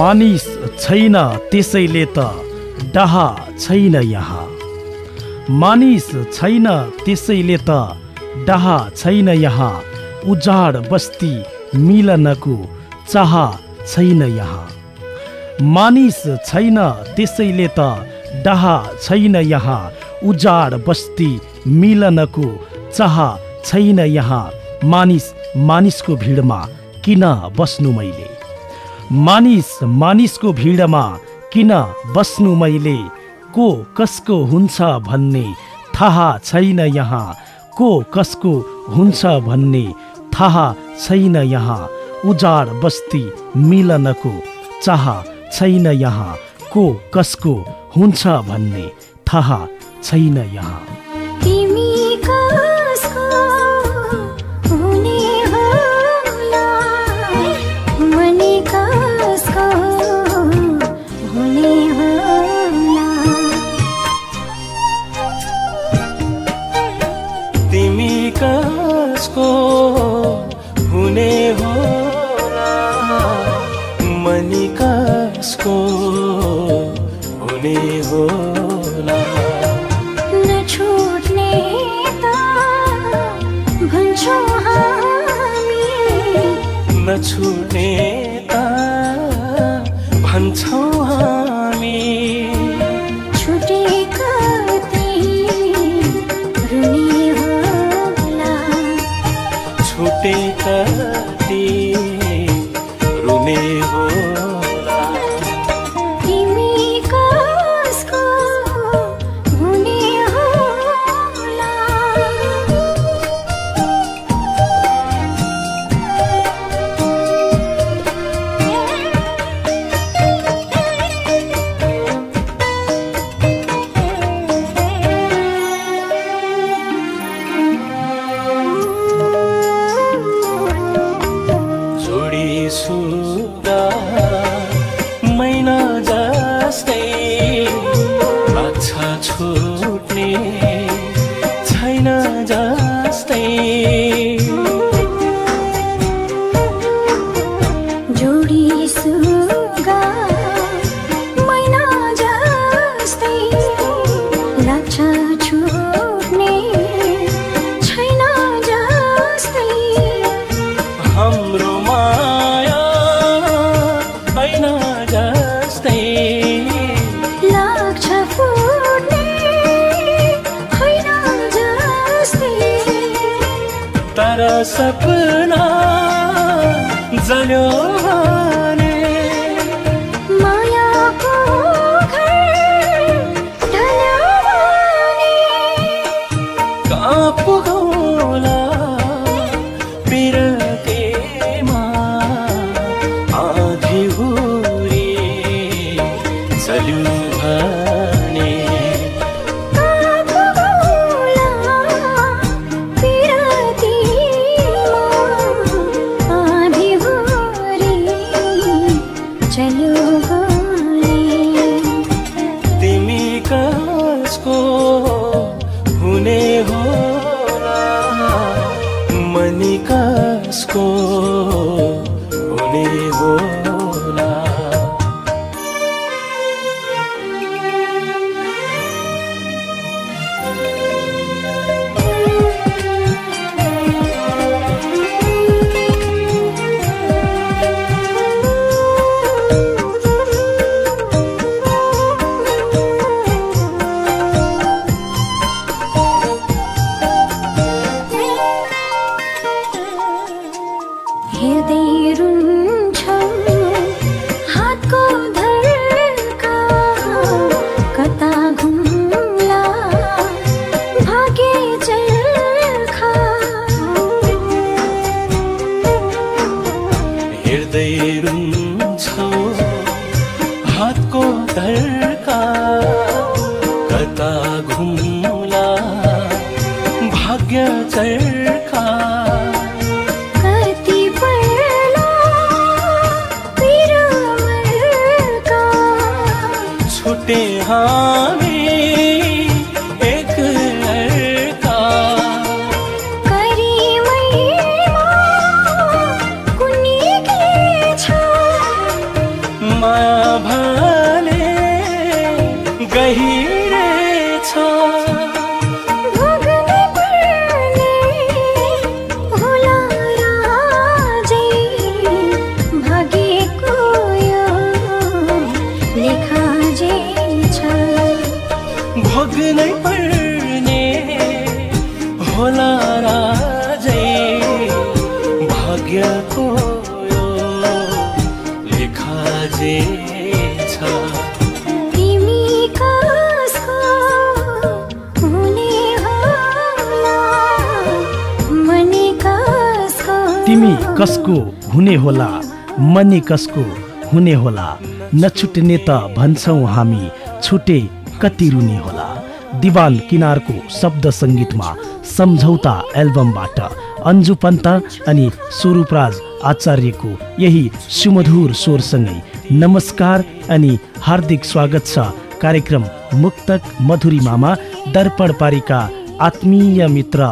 मानिस छैन त्यसैले त डहा छैन यहाँ। मानिस छैन त्यसैले त डहा छैन यहाँ। उजाड बस्ती मिलनको चाह छैन यहाँ। मानिस छैन त्यसैले त डहा छैन यहाँ। उजाड बस्ती मिलनको चाह छैन यहाँ। मानिस मानिसको भिडमा किन बस्नु मैले? मानिस मानिसको भिडमा किन बस्नु मैले? को कसको हुन्छ भन्ने थाहा छैन यहाँ। को कसको हुन्छ भन्ने थाहा छैन यहाँ। उजाड बस्ती मिलनको चाह छैन यहाँ। को कसको हुन्छ भन्ने थाहा छैन यहाँ तर सपना जल्यो মায়া ভাই कसको हुने होला? मनी कसको हुने होला? नछुट्ने त भन्छौँ हामी छुटे कति रुने होला? दिवान किनारको शब्द सङ्गीतमा सम्झौता एल्बमबाट अन्जु पन्त अनि स्वरूपराज आचार्यको यही सुमधुर स्वरसँगै नमस्कार अनि हार्दिक स्वागत छ कार्यक्रम मुक्तक मधुरिमामा दर्पण पारिका आत्मीय मित्र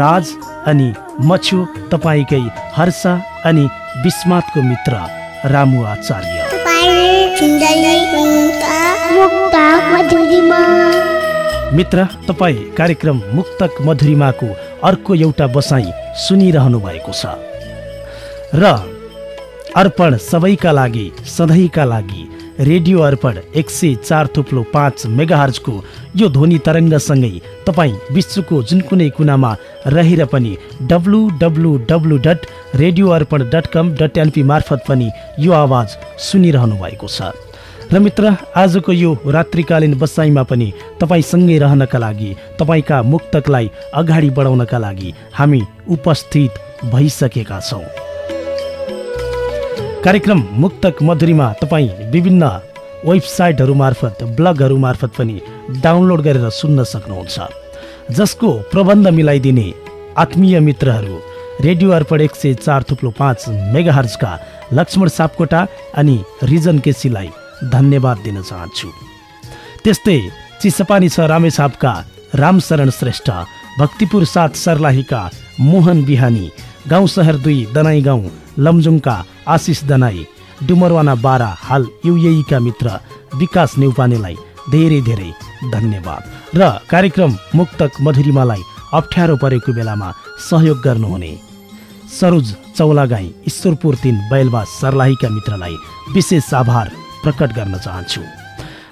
राज अनि म छु तपाईँकै हर्ष अनि विस्मातको मित्र रामु आचार्य। मित्र तपाईँ कार्यक्रम मुक्तक मधुरिमाको अर्को एउटा बसाइ सुनिरहनु भएको छ। र अर्पण सबैका लागि सधैँका लागि रेडियो अर्पण एक सय चार थुप्लो पाँच मेगाहर्जको यो ध्वनि तरङ्गसँगै तपाईँ विश्वको जुन कुनै कुनामा रहेर पनि W W dot radio Arpan dot com dot NP मार्फत पनि यो आवाज सुनिरहनु भएको छ। र मित्र आजको यो रात्रिकालीन बसाइमा पनि तपाईँसँगै रहनका लागि तपाईँका मुक्तकलाई अगाडि बढाउनका लागि हामी उपस्थित भइसकेका छौँ। कार्यक्रम मुक्तक मधुरीमा तपाईँ विभिन्न वेबसाइटहरू मार्फत ब्लगहरू मार्फत पनि डाउनलोड गरेर सुन्न सक्नुहुन्छ। जसको प्रबन्ध मिलाइदिने आत्मीय मित्रहरू रेडियो अर्पण एक सय चार थुप्लो पाँच मेगाहर्जका लक्ष्मण सापकोटा अनि रिजन केसीलाई धन्यवाद दिन चाहन्छु। त्यस्तै चिसपानी छ रामेछापका रामशरण श्रेष्ठ भक्तिपुर साथ सर्लाहीका मोहन बिहानी गाउँ सहर दुई दनाई गाउँ लमजुङका आशिष दनाई डुमरवाना बाह्र हाल युएका मित्र विकास नेउपानेलाई धेरै धेरै धन्यवाद। र कार्यक्रम मुक्तक मधुरिमालाई अप्ठ्यारो परेको बेलामा सहयोग गर्नुहुने सरोज चौलागाई ईश्वरपुर तिन बैलबास सर्लाहीका मित्रलाई विशेष आभार प्रकट गर्न चाहन्छु।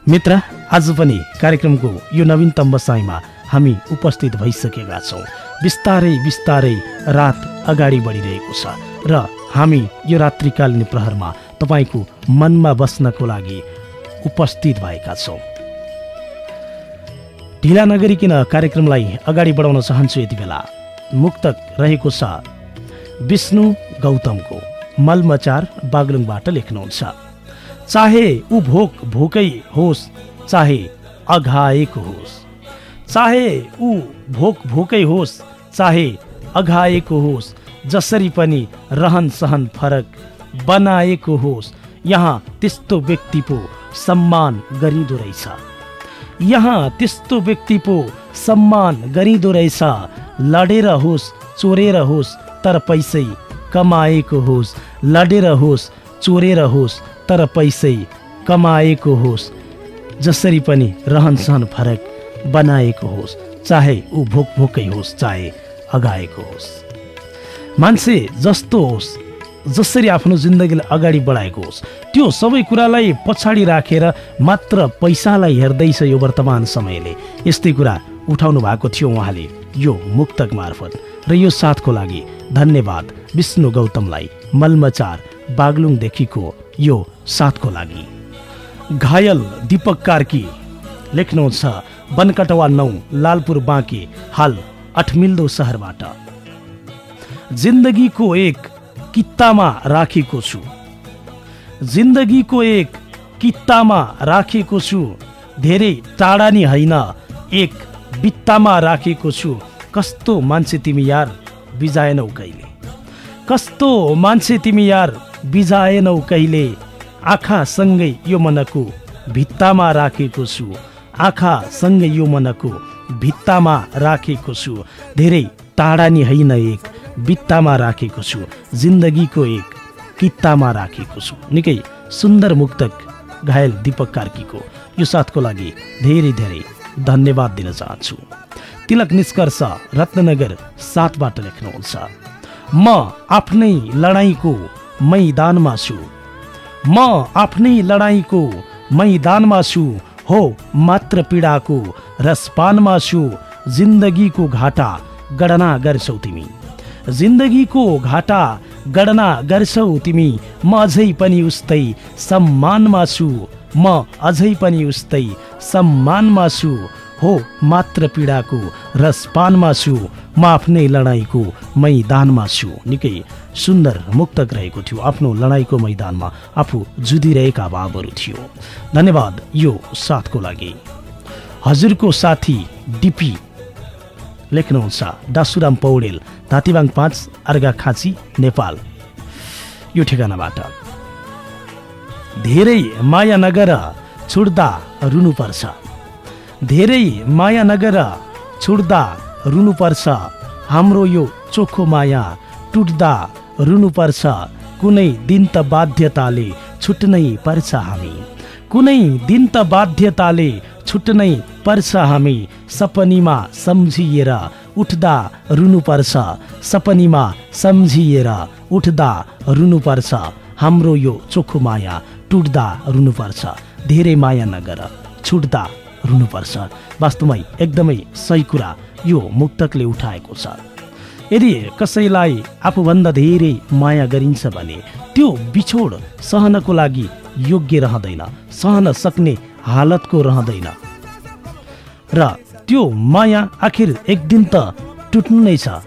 मित्र आज पनि कार्यक्रमको यो नवीनतम बसाइमा हामी उपस्थित भइसकेका छौँ। बिस्तारै बिस्तारै रात अगाडि बढिरहेको छ। र हामी यो रात्रिकालीन प्रहरमा तपाईँको मनमा बस्नको लागि उपस्थित भएका छौँ। ढिला नगरिकन कार्यक्रमलाई अगाडि बढाउन चाहन्छु यति बेला। मुक्तक रहेको छ विष्णु गौतमको मलमचार बागलुङबाट लेख्नुहुन्छ। चाहे ऊ भोक भोकै होस् चाहे अघाएको होस् चाहे ऊ भोक भोकै होस् चाहे अघाएको होस् जसरी पनि रहन सहन फरक बनाएको होस्। यहाँ त्यस्तो व्यक्ति पो सम्मान गरिँदो रहेछ। यहाँ त्यस्तो व्यक्ति पो सम्मान गरिँदो रहेछ। लडेर होस् चोरेर होस् तर पैसै कमाएको होस्। लडेर होस् चोरेर होस् तर पैसै कमाएको होस्। जसरी पनि रहन सहन फरक बनाएको होस्। चाहे ऊ भोक भोकै होस् चाहे अगाएको होस्। मान्छे जस्तो होस् जसरी आफ्नो जिन्दगीलाई अगाडि बढाएको होस् त्यो सबै कुरालाई पछाडि राखेर मात्र पैसालाई हेर्दैछ यो वर्तमान समयले। यस्तै कुरा उठाउनु भएको थियो उहाँले यो मुक्तक मार्फत। र यो साथको लागि धन्यवाद विष्णु गौतमलाई मल्मचार बागलुङदेखिको यो साथको लागि। घायल दिपक कार्की लेख्नुहुन्छ बनकटवा नौ लालपुर बाँके हाल अठमिल्दो सहरबाट। जिन्दगीको एक कित्तामा राखेको छु। जिन्दगीको एक कित्तामा राखेको छु। धेरै टाढा नि होइन एक बित्तामा राखेको छु। कस्तो मान्छे तिमी यार बिजाएनौ कहिले? कस्तो मान्छे तिमी यार बिजाएनौ कहिले? आँखासँगै यो मनको भित्तामा राखेको छु। आँखासँगै यो मनको भित्तामा राखेको छु। धेरै टाढा नि होइन एक बित्तामा राखेको छु जिन्दगीको एक कित्तामा राखेको छु। निकै सुन्दर मुक्तक घायल दिपक कार्कीको यो साथको लागि धेरै धेरै धन्यवाद दिन चाहन्छु। तिलक निष्कर्ष रत्ननगर सातबाट लेख्नुहुन्छ। म आफ्नै लडाइँको मैदानमा छु। म आफ्नै लडाइँको मैदानमा छु। हो मात्र पीडाको रसपानमा छु। जिन्दगीको घाटा गणना गर्छौ तिमी। जिन्दगीको घाटा गणना गर्छौ तिमी। म अझै पनि उस्तै सम्मानमा छु म अझै पनि उस्तै सम्मानमा छु हो मात्र पीडाको रसपानमा छु म आफ्नै लडाइँको मैदानमा छु निकै सुन्दर मुक्तक रहेको थियो आफ्नो लडाइँको मैदानमा। आफू जुधिरहेका भावहरू थियो। धन्यवाद यो साथको लागि। हजुरको साथी डिपी लेख्नुहुन्छ। डासुराम पौडेल धातीबाङ पाँच अर्घा खाँची नेपाल। यो ठेगानाबाट। धेरै माया नगर छुट्दा रुनुपर्छ। धेरै माया नगर छुट्दा रुनुपर्छ। हाम्रो यो चोखो माया टुट्दा रुनुपर्छ। कुनै दिन त बाध्यताले छुट्नै पर्छ हामी। कुनै दिन त बाध्यताले छुट्नै पर्छ हामी। सपनीमा सम्झिएर उठ्दा रुनुपर्छ सपनीमा सम्झिएर उठ्दा रुनुपर्छ हाम्रो यो चोखो माया टुट्दा रुनुपर्छ धेरै माया नगर छुट्दा रुनुपर्छ वास्तवमै एकदमै सही कुरा यो मुक्तकले उठाएको छ। यदि कसैलाई आफूभन्दा धेरै माया गरिन्छ भने त्यो बिछोड सहनको लागि योग्य रहँदैन सहन सक्ने हालतको रहँदैन। र त्यो माया आखिर एक दिन त टुट्नु नै छ।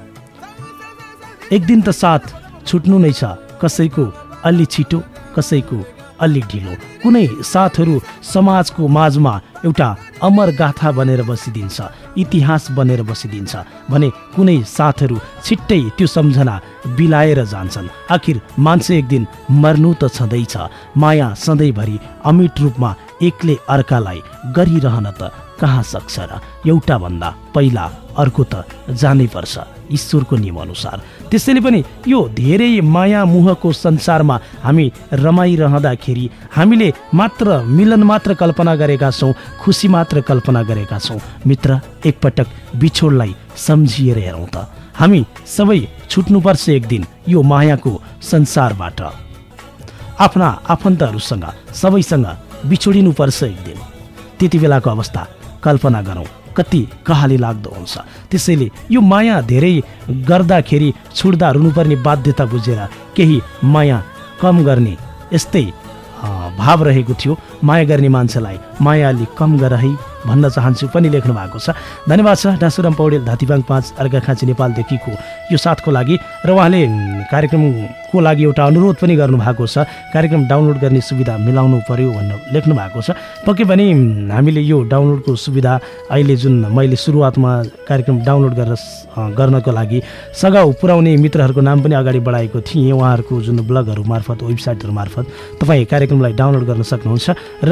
एक दिन त साथ छुट्नु नै छ। कसैको अलि छिटो कसैको अलि ढिलो। कुनै साथहरू समाजको माझमा एउटा अमर गाथा बनेर बसिदिन्छ इतिहास बनेर बसिदिन्छ भने कुनै साथहरू छिट्टै त्यो सम्झना बिलाएर जान्छन्। आखिर मान्छे एक दिन मर्नु त छँदैछ। माया सधैँभरि अमिट रूपमा एकले अर्कालाई गरिरहन त कहाँ सक्छ र एउटा भन्दा पहिला अर्को त जानै पर्छ ईश्वरको नियमअनुसार। त्यसैले पनि यो धेरै माया मुहको संसारमा हामी रमाइरहँदाखेरि हामीले मात्र मिलन मात्र कल्पना गरेका छौँ खुसी मात्र कल्पना गरेका छौँ। मित्र एकपटक बिछोडलाई सम्झिएर हेरौँ त। हामी सबै छुट्नुपर्छ एक दिन यो मायाको संसारबाट। आफ्ना आफन्तहरूसँग सबैसँग बिछोडिनुपर्छ एक दिन त्यति बेलाको अवस्था कल्पना गरौँ। कति कहाली लाग्दो हुन्छ। त्यसैले यो माया धेरै गर्दाखेरि छुट्दा रुनुपर्ने बाध्यता बुझेर केही माया कम गर्ने यस्तै भाव रहेको थियो। माया गर्ने मान्छेलाई माया अलिक कम गर है भन्न चाहन्छु पनि लेख्नु भएको छ। धन्यवाद छ डासुराम पौडेल धातीबाङ पाँच अर्घाखाँची नेपालदेखिको यो साथको लागि र उहाँले कार्यक्रमको लागि एउटा अनुरोध पनि गर्नुभएको छ। कार्यक्रम डाउनलोड गर्ने सुविधा मिलाउनु पर्यो भनेर लेख्नु भएको छ। पक्कै पनि हामीले यो डाउनलोडको सुविधा अहिले जुन मैले सुरुवातमा कार्यक्रम डाउनलोड गरेर गर्नको लागि सघाउ पुर्याउने मित्रहरूको नाम पनि अगाडि बढाएको थिएँ। उहाँहरूको जुन ब्लगहरू मार्फत वेबसाइटहरू मार्फत तपाईँ कार्यक्रमलाई डाउनलोड गर्न सक्नुहुन्छ। र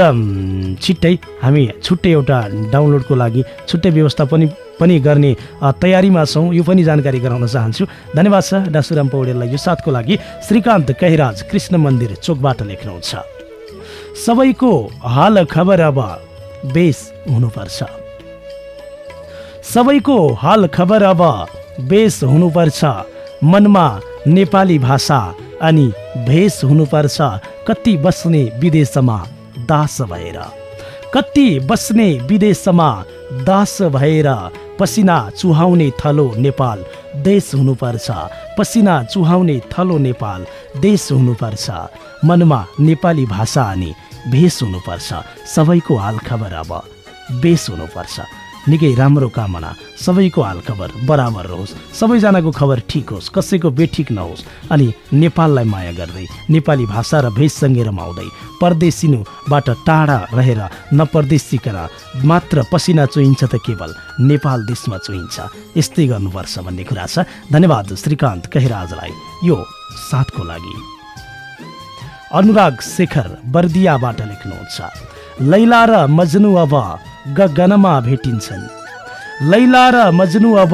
छिट्टै हामी छुट्टै एउटा डाउनलोडको लागि छुट्टै व्यवस्था पनि पनि गर्ने तयारीमा छौँ। यो पनि जानकारी गराउन चाहन्छु। धन्यवाद छ डासुराम पौडेललाई यो साथको लागि श्रीकान्त कैराज कृष्ण मन्दिर चोकबाट लेख्नुहुन्छ। सबैको हाल खबर अब बेस हुनुपर्छ। सबैको हाल खबर अब बेस हुनुपर्छ। मनमा नेपाली भाषा अनि भेष हुनुपर्छ। कति बस्ने विदेशमा दास भएर। कति बस्ने विदेशमा दास भएर पसिना चुहाउने थलो नेपाल देश हुनुपर्छ। पसिना चुहाउने थलो नेपाल देश हुनुपर्छ। मनमा नेपाली भाषा अनि भेष हुनुपर्छ। सबैको हालखबर अब बेस हुनुपर्छ। निकै राम्रो कामना। सबैको हालखबर बराबर रहोस्। सबैजनाको खबर ठिक होस्। कसैको बेठिक नहोस्। अनि नेपाललाई माया गर्दै नेपाली भाषा र भेषसँगै रमाउँदै परदेशिनुबाट टाढा रहेर नपरदेशिकन मात्र पसिना चुइन्छ त केवल नेपाल देशमा चुइन्छ। यस्तै गर्नुपर्छ भन्ने कुरा छ। धन्यवाद श्रीकान्त कहिराजलाई। यो साथको लागि। अनुराग शेखर बर्दियाबाट लेख्नुहुन्छ। लैला र मजनु अब गगनमा भेटिन्छन्। लैला र मजनु अब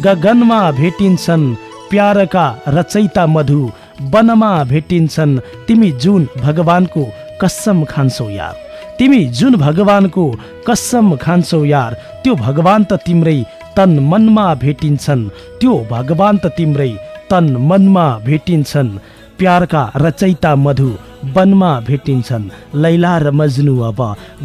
गगनमा भेटिन्छन्। प्यारका रचैता मधु वनमा भेटिन्छन्। तिमी जुन भगवानको कसम खान्छौ यार। तिमी जुन भगवानको कसम खान्छौ यार। त्यो भगवान त तिम्रै तन मनमा भेटिन्छन्। त्यो भगवान त तिम्रै तन मनमा भेटिन्छन्। प्यारका रचैता मधु वनमा भेटिन्छन्। लैला र मजनु अब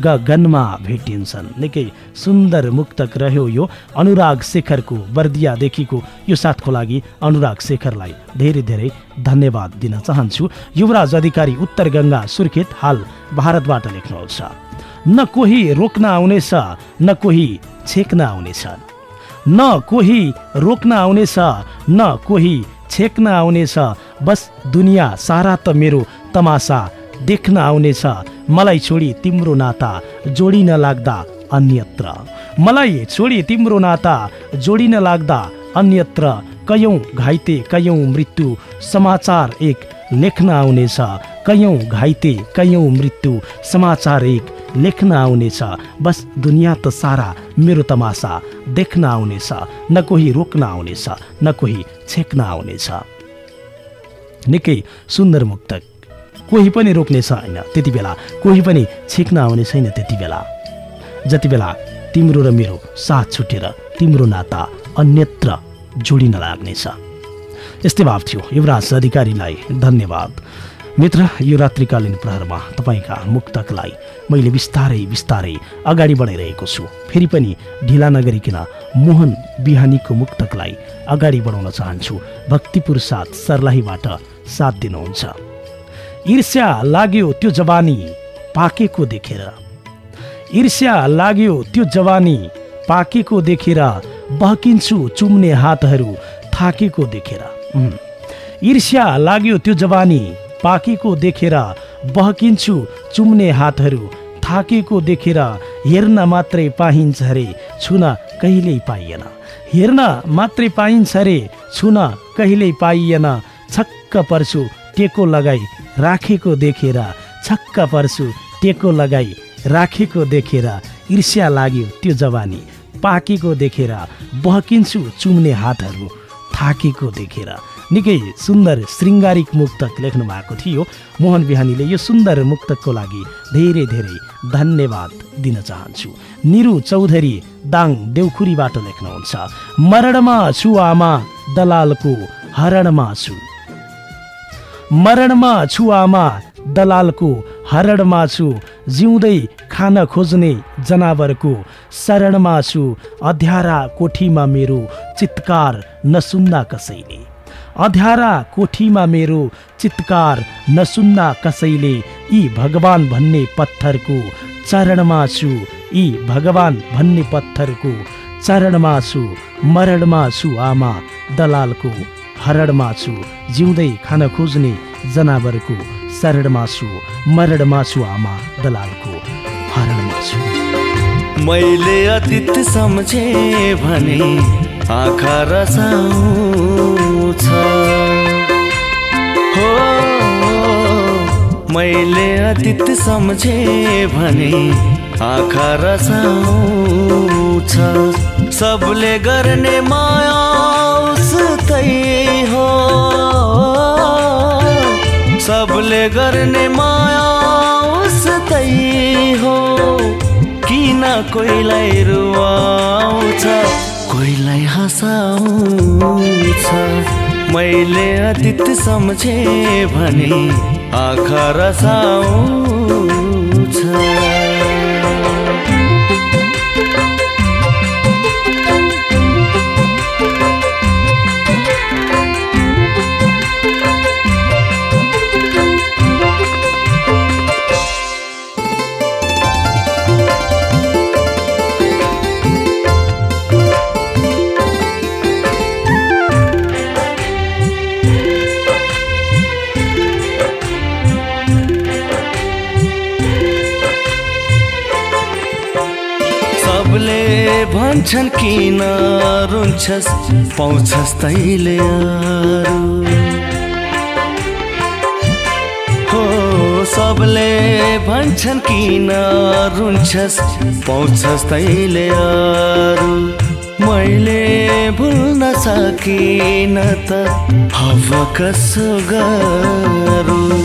गगनमा भेटिन्छन्। निकै सुन्दर मुक्तक रह्यो यो अनुराग शेखरको बर्दियादेखिको यो साथको लागि अनुराग शेखरलाई धेरै धेरै धन्यवाद दिन चाहन्छु। युवराज अधिकारी उत्तर गङ्गा सुर्खेत हाल भारतबाट लेख्नुहुन्छ। न कोही रोक्न आउनेछ न कोही छेक्न आउनेछ न कोही रोक्न आउनेछ न कोही छेक्न आउनेछ। बस दुनियाँ सारा त मेरो तमासा। देख्न आउनेछ। मलाई छोडी तिम्रो नाता जोडिन लाग्दा अन्यत्र। मलाई छोडी तिम्रो नाता जोडिन लाग्दा अन्यत्र। कयौँ घाइते कयौँ मृत्यु समाचार एक लेख्न आउनेछ। कयौँ घाइते कयौँ मृत्यु समाचार एक लेख्न आउनेछ। बस दुनियाँ त सारा मेरो तमासा। देख्न आउनेछ न कोही रोक्न आउनेछ न कोही छेक्न आउनेछ। निकै सुन्दर मुक्तक। कोही पनि रोक्ने छैन त्यति बेला कोही पनि छेक्न आउने छैन त्यति बेला। जति बेला तिम्रो र मेरो साथ छुटेर तिम्रो नाता अन्यत्र जोडिन लाग्नेछ। यस्तै भाव थियो। युवराज अधिकारीलाई धन्यवाद। मित्र यो रात्रिकालीन प्रहरमा तपाईँका मुक्तकलाई मैले बिस्तारै बिस्तारै अगाडि बढाइरहेको छु। फेरि पनि ढिला नगरिकन मोहन बिहानीको मुक्तकलाई अगाडि बढाउन चाहन्छु। भक्तिपुर साथ सर्लाहीबाट साथ दिनुहुन्छ। ईर्ष्या लाग्यो त्यो जवानी पाकेको देखेर। ईर्ष्या लाग्यो त्यो जवानी पाकेको देखेर। बहकिन्छु चुम्ने हातहरू थाकेको देखेर। ईर्ष्या लाग्यो त्यो जवानी पाकेको देखेर बहकिन्छु चुम्ने हातहरू थाकेको देखेर हेर्न मात्रै पाइन्छ रे छुन कहिल्यै पाइएन। हेर्न मात्रै पाइन्छ रे छुन कहिल्यै पाइएन। छक्क पर्छु टेको लगाई राखेको देखेर छक्क पर्छु टेको लगाई राखेको देखेर ईर्ष्या लाग्यो त्यो जवानी। पाकेको देखेर बहकिन्छु चुम्ने हातहरू थाकेको देखेर। निकै सुन्दर श्रृङ्गारिक मुक्तक लेख्नु भएको थियो। मोहन बिहानीले यो सुन्दर मुक्तकको लागि धेरै धेरै धन्यवाद दिन चाहन्छु। निरु चौधरी दाङ देउखुरीबाट लेख्नुहुन्छ मरणमा छु आमा दलालको हरणमा छु। मरणमा छु आमा दलालको हरणमा छु। जिउँदै खान खोज्ने जनावरको शरणमा छु। अध्यारा कोठीमा मेरो चित्कार नसुन्दा कसैले। अध्यारा कोठीमा मेरो चित्कार नसुन्दा कसैले यी भगवान भन्ने पत्थरको चरणमा छु यी भगवान भन्ने पत्थरको चरणमा छु मरणमा छु आमा दलालको हरणमा छु जिउँदै खान खोज्ने जनावरको शरणमा छु मरणमा छु आमा दलालको हरणमा छु। मैले अतीत सम्झे भने आँखा रसाउँछ हो मैले अतीत सम्झे भने आँखा रसाउँछ। सबले गर्ने माया हो। सबले गर्ने माया हो। किन कोहीलाई रुवाउँछ कोहीलाई हँसाउँछ? मैले अतीत सम्झे भने आँखा रसाउँछ भन्छन् किन रुन्छस्? पाउँछस् तैले हो सबले भन्छन् किन रुन्छस्? पाउँछस् तैले मैले भुल्न सकिन त हव कसो गरौँ?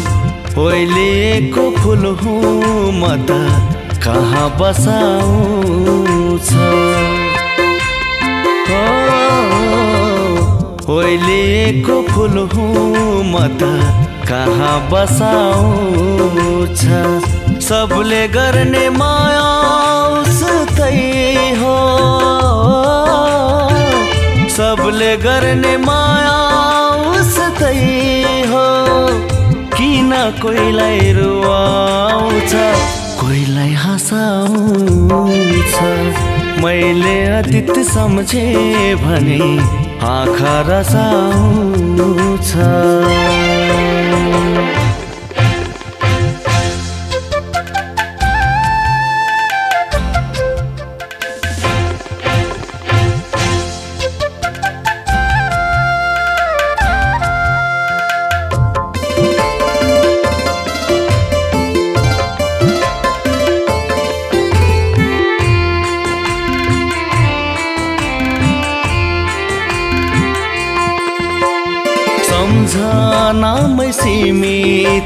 ओइलेको फुल हुँ म त कहाँ बसाउँछ? ओइलेको फुल हुँ म त कहाँ बसाउँछ? सबले गर्ने माया हो। सबले गर्ने माया हो। किन कोहीलाई रुवाउँछ? कोहीलाई हँसाउँछ? मैले अतीत सम्झे भने आँखा रसाउँछ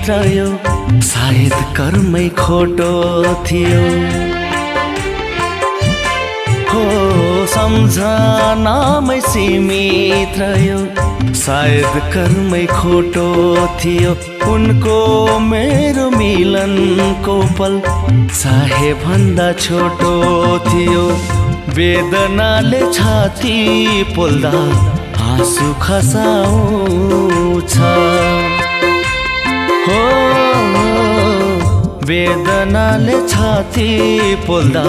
सायद कर्मै खोटो थियो। हो सम्झनामै सीमित रह्यो। सायद कर्मै खोटो थियो। उनको मेरो मिलनको पल चाहे भन्दा छोटो थियो। वेदनाले छाती पोल्दा आँसु खसाउँछ। हो वेदनाले छाती पोल्दा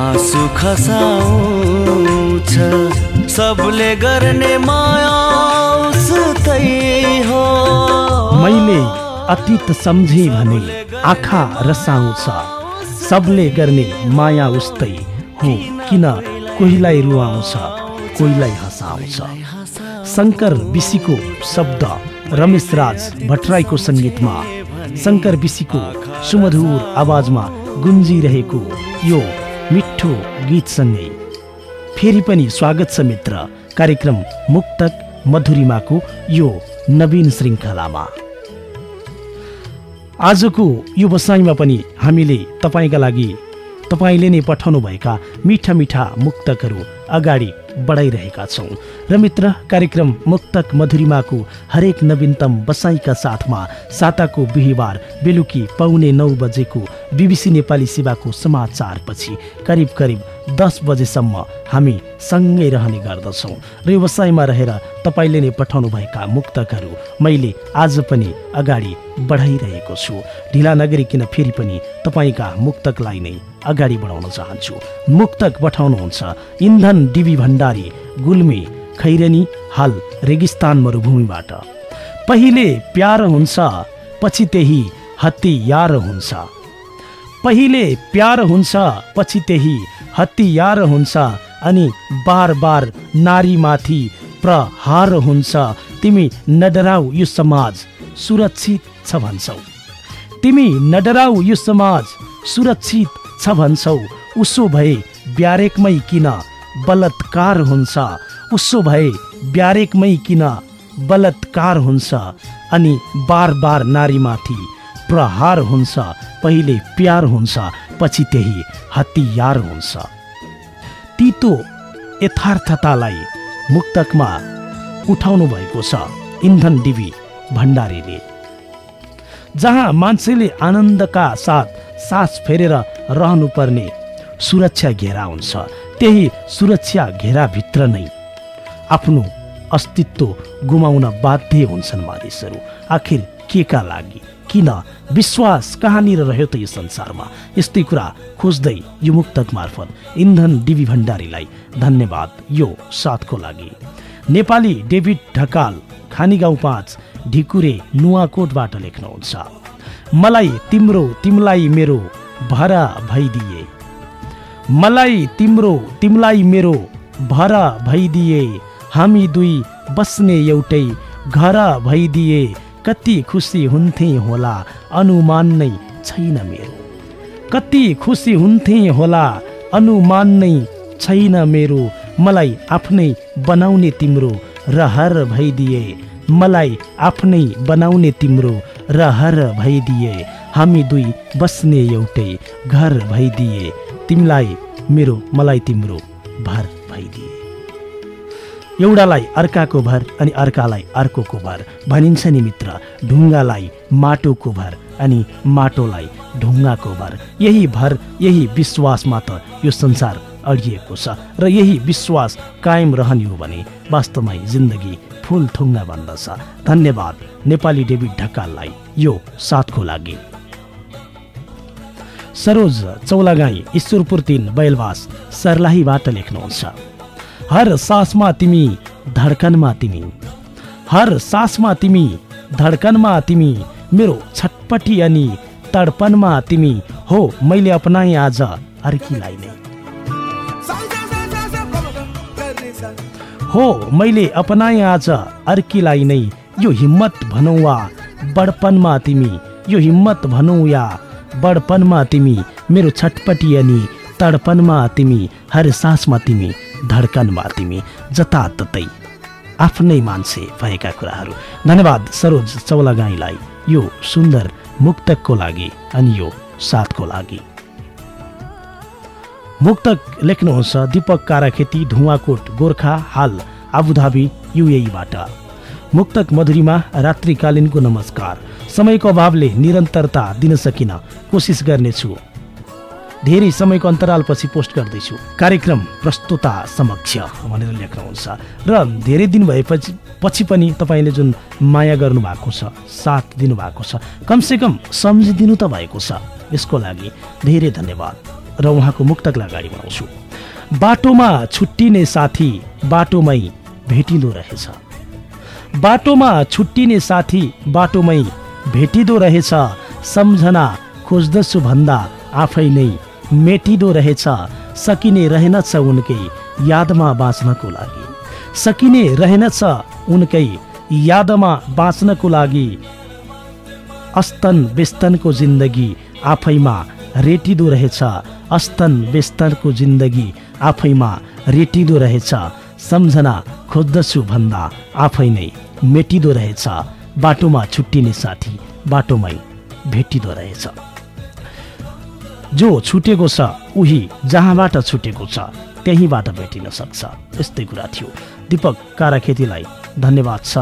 आँसु खसाउँछ। सबले गर्ने माया हो। मैले अतीत सम्झे भने आँखा रसाउँछ। सबले गर्ने माया उस्तै हो किन कोहीलाई रुवाउँछ कोहीलाई हँसाउँछ। शङ्कर विशीको शब्द रमेश राज भट्टराईको सङ्गीतमा। शङ्कर विशीको सुमधुर आवाजमा गुन्जिरहेको यो मिठो गीतसँगै। फेरि पनि स्वागत छ मित्र कार्यक्रम मुक्तक मधुरिमाको यो नवीन श्रृङ्खलामा। आजको यो बसाइमा पनि हामीले तपाईँका लागि तपाईँले नै पठाउनुभएका मिठा मिठा मुक्तकहरू अगाडि बढाइरहेका छौँ। र मित्र कार्यक्रम मुक्तक मधुरिमाको हरेक नवीनतम बसाइका साथमा साताको बिहिबार बेलुकी पाउने नौ बजेको बिबिसी नेपाली सेवाको समाचारपछि करिब करिब दस बजेसम्म हामी सँगै रहने गर्दछौँ। र व्यवसायमा रहेर तपाईँले नै पठाउनुभएका मुक्तकहरू मैले आज पनि अगाडि बढाइरहेको छु। ढिला नगरिकन फेरि पनि तपाईँका मुक्तकलाई नै अगाडि बढाउन चाहन्छु। मुक्तक पठाउनुहुन्छ इन्धन डिबी भण्डारी गुल्मी खैरेनी हाल रेगिस्तान मरुभूमिबाट। पहिले प्यार हुन्छ पछि त्यही हत्यार हुन्छ। पहिले प्यार हुन्छ पछि त्यही हतियार हुन्छ अनि बार बार नारीमाथि प्रहार हुन्छ। तिमी नडराउ यो समाज सुरक्षित छ भन्छौ। तिमी नडराउ यो समाज सुरक्षित छ भन्छौ। उसो भए ब्यारेकमै किन बलात्कार हुन्छ? उसो भए ब्यारेकमै किन बलात्कार हुन्छ? अनि बार बार नारीमाथि प्रहार हुन्छ पहिले प्यार हुन्छ पछि त्यही हतियार हुन्छ। तितो यथार्थतालाई मुक्तकमा उठाउनु भएको छ इन्धन डिबी भण्डारीले। जहाँ मान्छेले आनन्दका साथ सास फेरेर रहनुपर्ने सुरक्षा घेरा हुन्छ त्यही सुरक्षा घेराभित्र नै आफ्नो अस्तित्व गुमाउन बाध्य हुन्छन् मानिसहरू। आखिर के का लागि। किन? विश्वास कहाँनिर रह्यो त यो संसारमा? यस्तै कुरा खोज्दै यो मुक्तक मार्फत इन्धन डिबी भण्डारीलाई धन्यवाद यो साथको लागि। नेपाली डेभिड ढकाल खानी गाउँ पाँच ढिकुरे नुवाकोटबाट लेख्नुहुन्छ। मलाई तिम्रो तिमीलाई मेरो भरा भइदिए। मलाई तिम्रो तिमीलाई मेरो भर भइदिए। हामी दुई बस्ने एउटै घर भइदिए। कति खुसी हुन्थे होला अनुमान नै छैन मेरो। कति खुसी हुन्थे होला अनुमान नै छैन मेरो। मलाई आफ्नै बनाउने तिम्रो रहर भइदिए मलाई आफ्नै बनाउने तिम्रो रहर भइदिए हामी दुई बस्ने एउटै घर भइदिए तिमीलाई मेरो मलाई तिम्रो भर भइदिए। एउटालाई अर्काको भर अनि अर्कालाई अर्कोको भर भनिन्छ नि मित्र ढुङ्गालाई माटोको भर अनि माटोलाई ढुङ्गाको भर। यही भर यही विश्वासमा त यो संसार अडिएको छ र यही विश्वास कायम रहने हो भने वास्तवमै जिन्दगी फुल थुङ्गा बन्दछ। धन्यवाद नेपाली डेभिड ढकाललाई यो साथको लागि। सरोज चौलागाई ईश्वरपुर तिन बैलवास सर्लाहीबाट लेख्नुहुन्छ। हर सासमा तिमी धड्कनमा तिमी। हर सासमा तिमी धड्कनमा तिमी मेरो छटपटी अनि तडपनमा तिमी हो मैले अपनाएँ आज अर्कीलाई नै। हो मैले अपनाएँ आज अर्कीलाई नै। यो हिम्मत भनौँ वा बडपनमा तिमी यो हिम्मत भनौँ या बडपनमा तिमी मेरो छटपटी अनि तडपनमा तिमी हर सासमा तिमी धड्कनमा तिमी जताततै आफ्नै मान्छे भएका कुराहरू। धन्यवाद सरोज चौलागाईलाई यो सुन्दर मुक्तकको लागि अनि यो साथको लागि। मुक्तक लेख्नुहुन्छ दिपक काराखेती धुवाकोट गोर्खा हाल आबुधाबी युएबाट मुक्तक मधुरीमा रात्रिकालीनको नमस्कार। समयको अभावले निरन्तरता दिन सकिन कोसिस गर्नेछु। धेरै समयको अन्तरालपछि पोस्ट गर्दैछु। कार्यक्रम प्रस्तुता समक्ष भनेर लेख्नुहुन्छ। र धेरै दिन भएपछि पछि पनि तपाईँले जुन माया गर्नुभएको छ साथ दिनुभएको छ कमसेकम सम्झिदिनु त भएको छ। यसको लागि धेरै धन्यवाद। र उहाँको मुक्तकलाई अगाडि बढाउँछु बाटोमा छुट्टिने साथी बाटोमै भेटिँदो रहेछ। बाटोमा छुट्टिने साथी बाटोमै भेटिँदो रहेछ। सम्झना खोज्दछु भन्दा आफै नै मेटिँदो रहेछ। सकिने रहेनछ उनकै यादमा बाँच्नको लागि। सकिने रहेनछ उनकै यादमा बाँच्नको लागि। अस्तन बेस्तनको जिन्दगी आफैमा रेटिँदो रहेछ। अस्तन बेस्तनको जिन्दगी आफैमा रेटिँदो रहेछ। सम्झना खोज्दछु भन्दा आफै नै मेटिँदो रहेछ। बाटोमा छुट्टिने साथी बाटोमै भेटिँदो रहेछ। जो छुटेको छ उही जहाँबाट छुटेको छ त्यहीँबाट भेटिन सक्छ। यस्तै कुरा थियो। दिपक काराखेतीलाई धन्यवाद छ।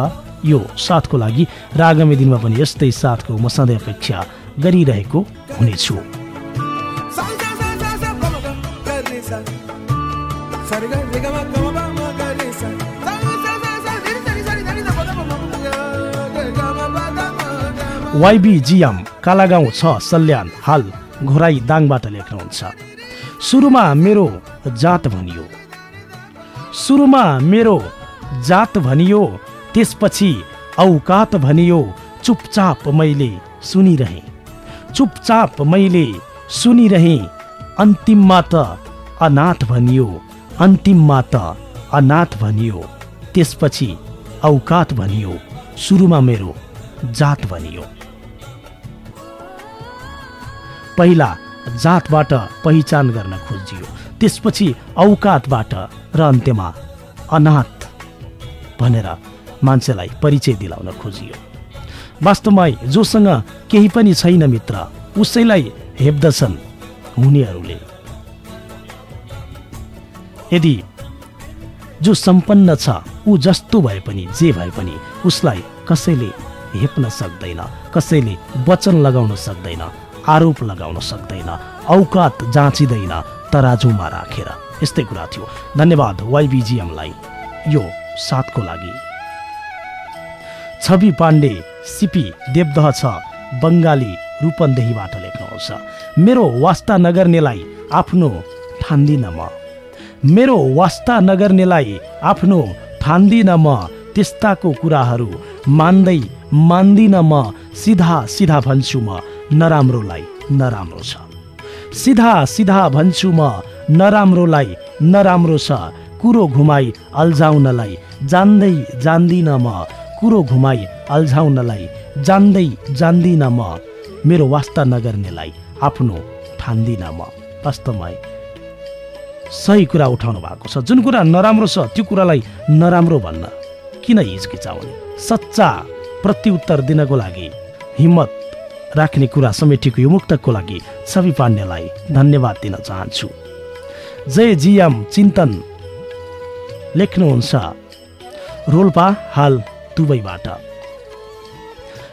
यो साथको लागि र आगामी दिनमा पनि यस्तै साथको म सधैँ अपेक्षा गरिरहेको हुनेछु। वाइबिजिएम कालागाउँ छ सल्यान हाल। घोराई दाङबाट लेख्नुहुन्छ सुरुमा मेरो जात भनियो। सुरुमा मेरो जात भनियो त्यसपछि औकात भनियो चुपचाप मैले सुनिरहेँ। चुपचाप मैले सुनिरहेँ अन्तिममा त अनाथ भनियो अन्तिममा त अनाथ भनियो त्यसपछि औकात भनियो सुरुमा मेरो जात भनियो। पहिला जातबाट पहिचान गर्न खोजियो। त्यसपछि औकातबाट र अन्त्यमा अनाथ भनेर मान्छेलाई परिचय दिलाउन खोजियो। वास्तवमा जोसँग केही पनि छैन मित्र उसैलाई हेप्दछन् हुनेहरूले। यदि जो सम्पन्न छ ऊ जस्तो भए पनि जे भए पनि उसलाई कसैले हेप्न सक्दैन कसैले वचन लगाउन सक्दैन आरोप लगाउन सक्दैन औकात जाँचिँदैन तराजुमा राखेर। यस्तै कुरा थियो। धन्यवाद वाइबिजिएमलाई। यो साथको लागि। छवि पाण्डे सिपी देवदह छ बङ्गाली रूपन्देहीबाट लेख्नुहुन्छ। मेरो वास्ता नगर्नेलाई आफ्नो ठान्दिन म। मेरो वास्ता नगर्नेलाई आफ्नो ठान्दिन म। त्यस्ताको कुराहरू मान्दै मान्दिन म। सिधा सिधा भन्छु म। नराम्रोलाई नराम्रो छ। सिधा सिधा भन्छु म नराम्रोलाई नराम्रो छ। कुरो घुमाई अल्झाउनलाई जान्दै जान्दिन म। कुरो घुमाई अल्झाउनलाई जान्दै जान्दिन म। मेरो वास्ता नगर्नेलाई आफ्नो ठान्दिन म। वास्तवमा सही कुरा उठाउनु भएको छ। जुन कुरा नराम्रो छ त्यो कुरालाई नराम्रो भन्न किन हिचकिचाउने? सच्चा प्रत्युत्तर दिनको लागि हिम्मत राख्ने कुरा समेटेको यो मुक्तकको लागि छवि पाण्डेलाई धन्यवाद दिन चाहन्छु। जय जिएम चिन्तन। लेख्नुहुन्छ रोल्पा हाल दुबईबाट।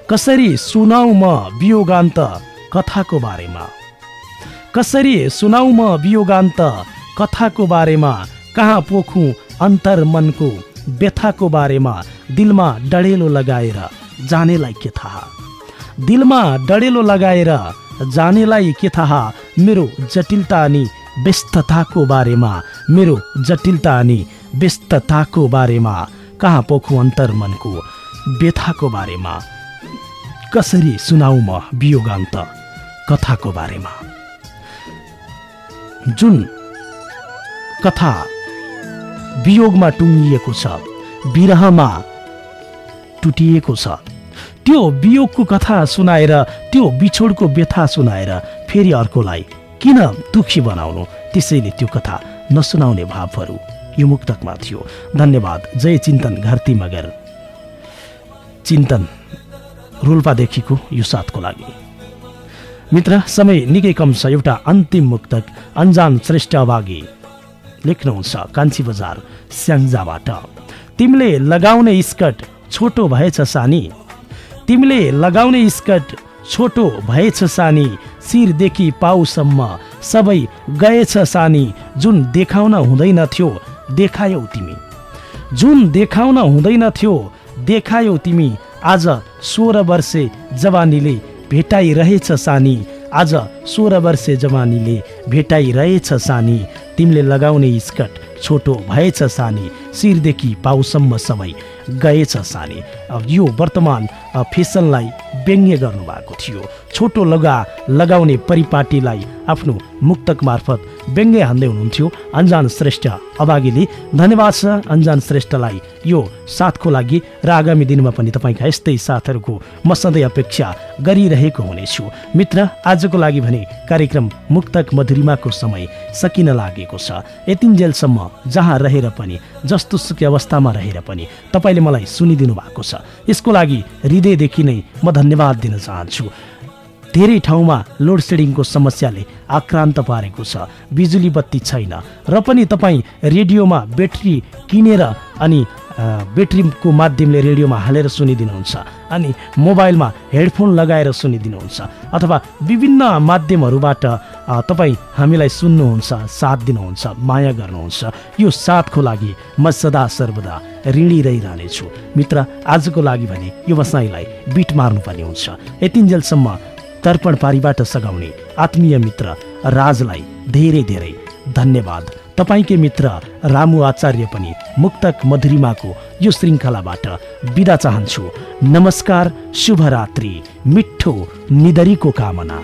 कसरी सुनाउ म वियोगान्त कथाको बारेमा? कसरी सुनाउ म वियोगान्त कथाको बारेमा? कहाँ पोखु अन्तर मनको व्यथाको बारेमा दिलमा डढेलो लगाएर जानेलाई के थाहा? दिलमा डढेलो लगाएर जानेलाई के थाहा? मेरो जटिलता अनि व्यस्तताको बारेमा। मेरो जटिलता अनि व्यस्तताको बारेमा। कहाँ पोखु अन्तर मनको व्यथाको बारेमा? कसरी सुनाउ म वियोगान्त कथाको बारेमा? जुन कथा वियोगमा टुङ्गिएको छ विरहमा टुटिएको छ त्यो वियोगको कथा सुनाएर त्यो बिछोडको व्यथा सुनाएर फेरि अर्कोलाई किन दुखी बनाउनु? त्यसैले त्यो कथा नसुनाउने भावहरू यो मुक्तकमा थियो। धन्यवाद जय चिन्तन घरती मगर। चिन्तन रोल्पादेखिको यो साथको लागि। मित्र समय निकै कम छ। एउटा अन्तिम मुक्तक अन्जान श्रेष्ठ अभागी लेख्नुहुन्छ कान्छी बजार स्याङ्जाबाट। तिमीले लगाउने स्कर्ट छोटो भएछ सानी। तिमीले लगाउने स्कर्ट छोटो भएछ सानी शिरदेखि पाउसम्म सबै गएछ सानी जुन देखाउन हुँदैन थियो देखायौ तिमी। जुन देखाउन हुँदैन थियो देखायौ तिमी। आज सोह्र वर्षे जवानीले भेटाइरहेछ सानी आज सोह्र वर्षे जवानीले भेटाइरहेछ सानी। तिमीले लगाउने स्कर्ट छोटो भएछ सानी शिरदेखि पाउसम्म सबै गएछ सानी। अब यो वर्तमान फेसनलाई व्यङ्ग्य गर्नुभएको थियो। छोटो लगा लगाउने परिपाटीलाई आफ्नो मुक्तक मार्फत व्यङ्ग्य हान्दै हुनुहुन्थ्यो। अन्जान श्रेष्ठ। अभागीले धन्यवाद छ अन्जान श्रेष्ठलाई। यो साथको लागि र आगामी दिनमा पनि तपाईँका यस्तै साथहरूको म सधैँ अपेक्षा गरिरहेको हुनेछु। मित्र आजको लागि भने कार्यक्रम मुक्तक मधुरिमाको समय सकिन लागेको छ। यतिन्जेलसम्म जहाँ रहेर पनि जस्तो सुकै अवस्थामा रहेर पनि तपाईँले मलाई सुनिदिनु भएको छ। यसको लागि हृदयदेखि नै म धन्यवाद दिन चाहन्छु। धेरै ठाउँमा लोड सेडिङको समस्याले आक्रान्त पारेको छ। बिजुली बत्ती छैन र पनि तपाईँ रेडियोमा ब्याट्री किनेर अनि ब्याट्रीको माध्यमले रेडियोमा हालेर सुनिदिनुहुन्छ अनि मोबाइलमा हेडफोन लगाएर सुनिदिनुहुन्छ अथवा विभिन्न माध्यमहरूबाट तपाईँ हामीलाई सुन्नुहुन्छ साथ दिनुहुन्छ माया गर्नुहुन्छ। यो साथको लागि म सदा सर्वदा ऋणी रहिरहनेछु। मित्र आजको लागि भने यो बसाइलाई बिट मार्नुपर्ने हुन्छ। यतिन्जेलसम्म तर्पण पारीबाट सघाउने आत्मीय मित्र राजलाई धेरै धेरै धन्यवाद। तपाईँकै मित्र रामु आचार्य पनि मुक्तक मधुरिमाको यो श्रृङ्खलाबाट बिदा चाहन्छु। नमस्कार शुभरात्रि मिठो निदरीको कामना।